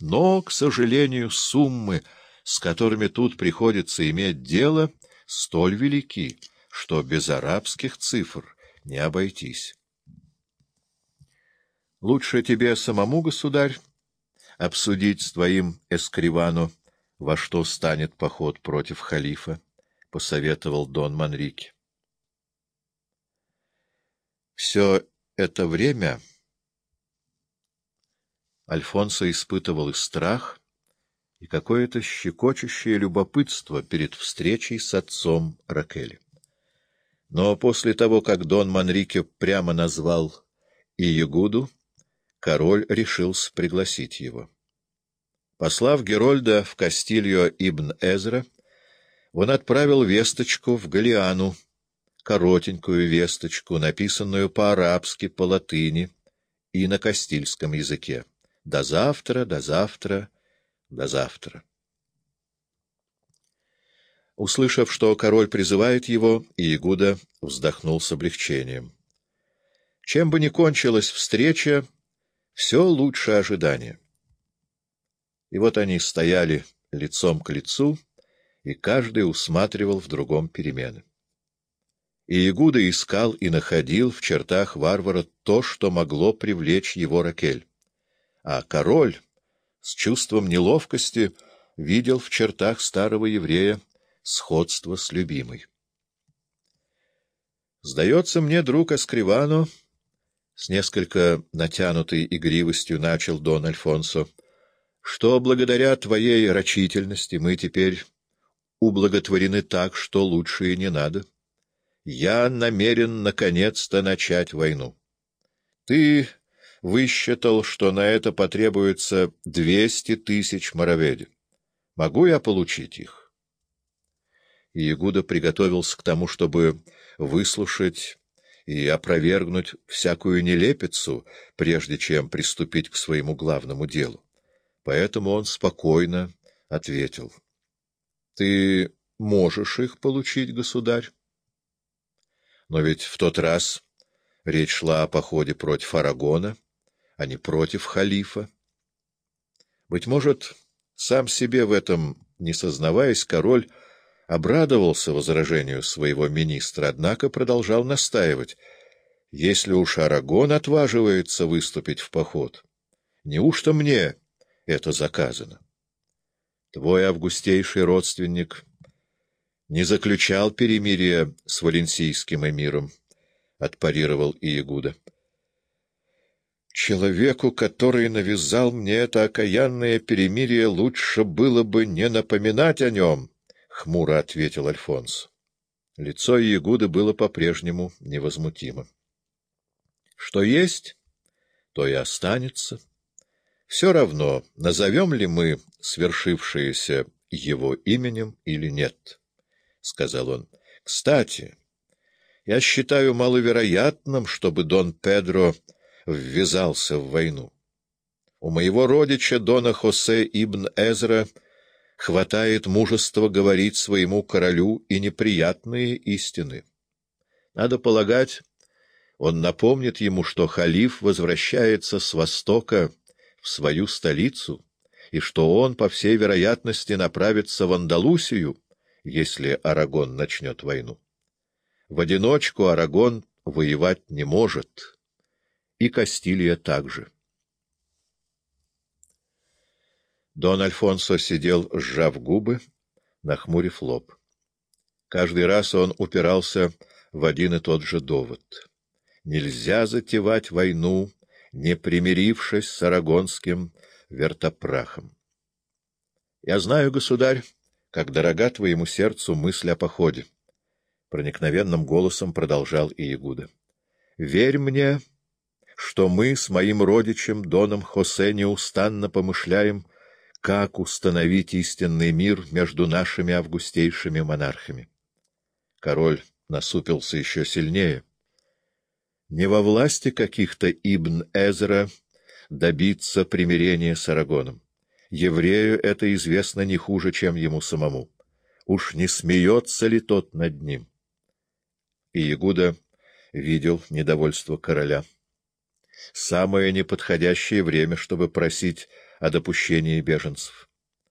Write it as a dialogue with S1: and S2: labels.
S1: Но, к сожалению, суммы, с которыми тут приходится иметь дело, столь велики, что без арабских цифр не обойтись. Лучше тебе самому, государь, обсудить с твоим эскривану, во что станет поход против халифа, — посоветовал Дон Манрике. Все это время Альфонсо испытывал и страх, и какое-то щекочущее любопытство перед встречей с отцом Ракели. Но после того, как Дон Манрике прямо назвал Иегуду, король решился пригласить его. Послав Герольда в Кастильо Ибн Эзра, он отправил весточку в Галиану, коротенькую весточку, написанную по-арабски, по-латыни и на кастильском языке. До завтра, до завтра, до завтра. Услышав, что король призывает его, Иегуда вздохнул с облегчением. Чем бы ни кончилась встреча, все лучше ожидания. И вот они стояли лицом к лицу, и каждый усматривал в другом перемены. И Игуда искал и находил в чертах варвара то, что могло привлечь его Ракель. А король с чувством неловкости видел в чертах старого еврея сходство с любимой. «Сдается мне, друг Аскривано, — с несколько натянутой игривостью начал Дон Альфонсо, — что благодаря твоей рачительности мы теперь ублаготворены так, что лучше и не надо. Я намерен наконец-то начать войну. Ты высчитал, что на это потребуется двести тысяч мороведи. Могу я получить их? И Ягуда приготовился к тому, чтобы выслушать и опровергнуть всякую нелепицу, прежде чем приступить к своему главному делу. Поэтому он спокойно ответил. — Ты можешь их получить, государь? Но ведь в тот раз речь шла о походе против Арагона, а не против халифа. Быть может, сам себе в этом не сознаваясь, король обрадовался возражению своего министра, однако продолжал настаивать. Если уж Арагон отваживается выступить в поход, неужто мне это заказано? Твой августейший родственник не заключал перемирие с валенсийским эмиром, — отпарировал Иегуда. Человеку, который навязал мне это окаянное перемирие, лучше было бы не напоминать о нем, — хмуро ответил Альфонс. Лицо Иегуда было по-прежнему невозмутимо. Что есть, то и останется. Все равно, назовем ли мы свершившееся его именем или нет сказал он. — Кстати, я считаю маловероятным, чтобы Дон Педро ввязался в войну. У моего родича Дона Хосе Ибн Эзра хватает мужества говорить своему королю и неприятные истины. Надо полагать, он напомнит ему, что халиф возвращается с востока в свою столицу, и что он, по всей вероятности, направится в Андалусию, если Арагон начнет войну. В одиночку Арагон воевать не может, и Кастилия также. Дон Альфонсо сидел, сжав губы, нахмурив лоб. Каждый раз он упирался в один и тот же довод. Нельзя затевать войну, не примирившись с арагонским вертопрахом. — Я знаю, государь, как дорога твоему сердцу мысль о походе. Проникновенным голосом продолжал Иегуда. — Верь мне, что мы с моим родичем Доном Хосе неустанно помышляем, как установить истинный мир между нашими августейшими монархами. Король насупился еще сильнее. Не во власти каких-то Ибн Эзра добиться примирения с Арагоном. Еврею это известно не хуже, чем ему самому. Уж не смеется ли тот над ним? И Ягуда видел недовольство короля. Самое неподходящее время, чтобы просить о допущении беженцев.